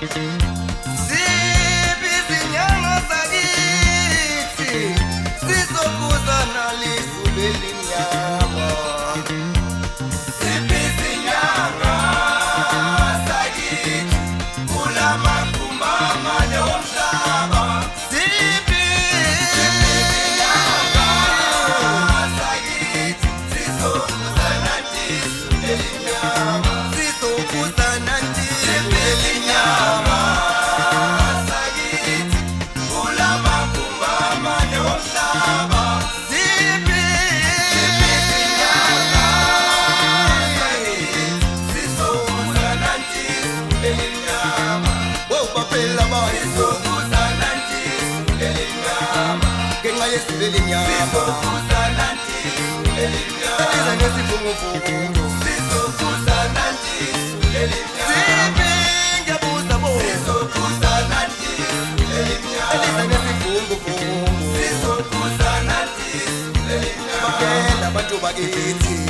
you do. ngenxa yesizwe elinyamaiza ngesivunguvungu sibengebuza bo eliza ngesivunguvungu bakela abantu bakithi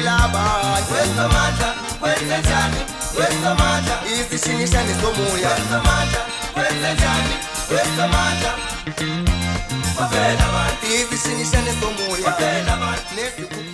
Labad Kwesta maja, kwesta chani Kwesta maja Isi shini shani somuya Kwesta maja, kwesta chani Kwesta maja Kwesta maja Isi shini shani somuya Kwesta maja Nesi kuku